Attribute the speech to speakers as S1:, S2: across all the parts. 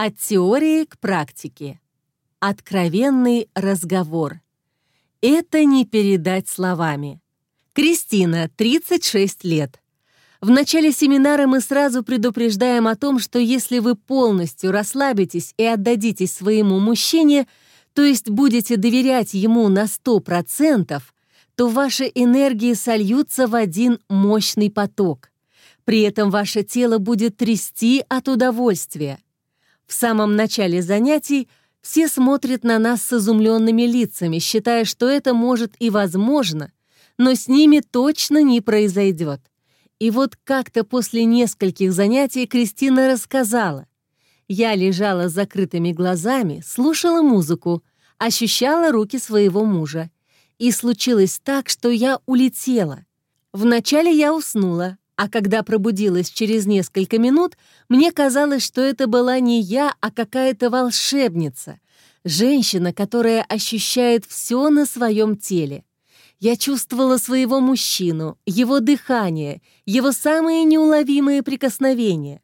S1: От теории к практике. Откровенный разговор. Это не передать словами. Кристина, 36 лет. В начале семинара мы сразу предупреждаем о том, что если вы полностью расслабитесь и отдадитесь своему мужчине, то есть будете доверять ему на 100%, то ваши энергии сольются в один мощный поток. При этом ваше тело будет трясти от удовольствия. В самом начале занятий все смотрят на нас с изумленными лицами, считая, что это может и возможно, но с ними точно не произойдет. И вот как-то после нескольких занятий Кристина рассказала. Я лежала с закрытыми глазами, слушала музыку, ощущала руки своего мужа. И случилось так, что я улетела. Вначале я уснула, а когда пробудилась через несколько минут, мне казалось, что это была не я, а какая-то волшебница, женщина, которая ощущает все на своем теле. Я чувствовала своего мужчину, его дыхание, его самые неуловимые прикосновения.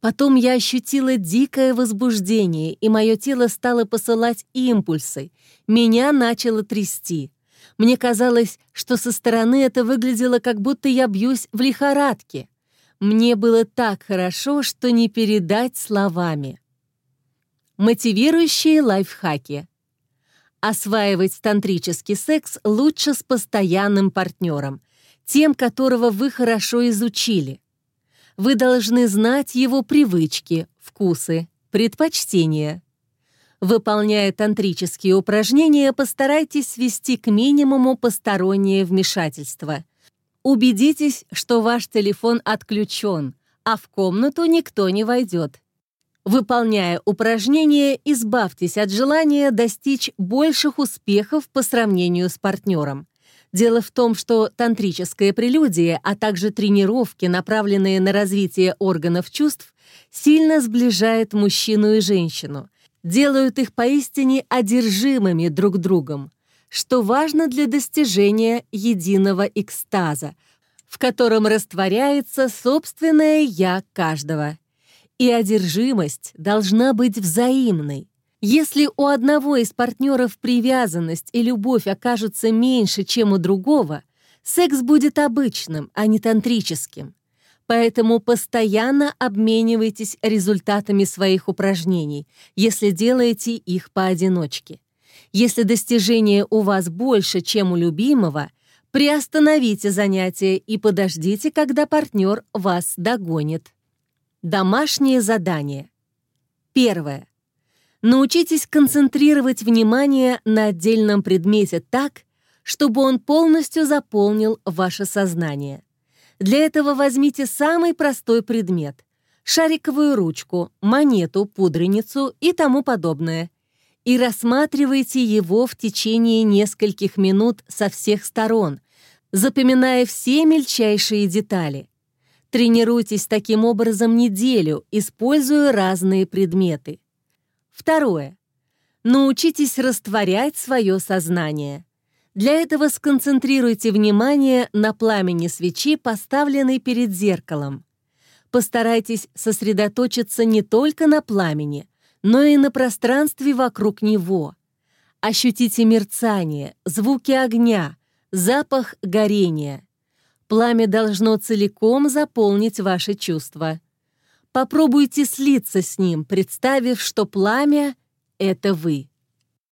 S1: Потом я ощутила дикое возбуждение, и мое тело стало посылать импульсы. Меня начало трясти. Мне казалось, что со стороны это выглядело, как будто я бьюсь в лихорадке. Мне было так хорошо, что не передать словами. Мотивирующие лайфхаки. Осваивать тантрический секс лучше с постоянным партнером, тем, которого вы хорошо изучили. Вы должны знать его привычки, вкусы, предпочтения. Выполняя тантрические упражнения, постарайтесь свести к минимуму постороннее вмешательство. Убедитесь, что ваш телефон отключен, а в комнату никто не войдет. Выполняя упражнения, избавьтесь от желания достичь больших успехов по сравнению с партнером. Дело в том, что тантрическая прелюдия, а также тренировки, направленные на развитие органов чувств, сильно сближает мужчину и женщину, делают их поистине одержимыми друг другом, что важно для достижения единого экстаза, в котором растворяется собственное «я» каждого и одержимость должна быть взаимной. Если у одного из партнеров привязанность и любовь окажутся меньше, чем у другого, секс будет обычным, а не тантрическим. Поэтому постоянно обменивайтесь результатами своих упражнений, если делаете их поодиночке. Если достижение у вас больше, чем у любимого, приостановите занятие и подождите, когда партнер вас догонит. Домашнее задание. Первое. Научитесь концентрировать внимание на отдельном предмете так, чтобы он полностью заполнил ваше сознание. Для этого возьмите самый простой предмет — шариковую ручку, монету, пудреницу и тому подобное — и рассматривайте его в течение нескольких минут со всех сторон, запоминая все мельчайшие детали. Тренируйтесь таким образом неделю, используя разные предметы. Второе. Научитесь растворять свое сознание. Для этого сконцентрируйте внимание на пламени свечи, поставленной перед зеркалом. Постарайтесь сосредоточиться не только на пламени, но и на пространстве вокруг него. Ощутите мерцание, звуки огня, запах горения — Пламя должно целиком заполнить ваши чувства. Попробуйте слиться с ним, представив, что пламя — это вы.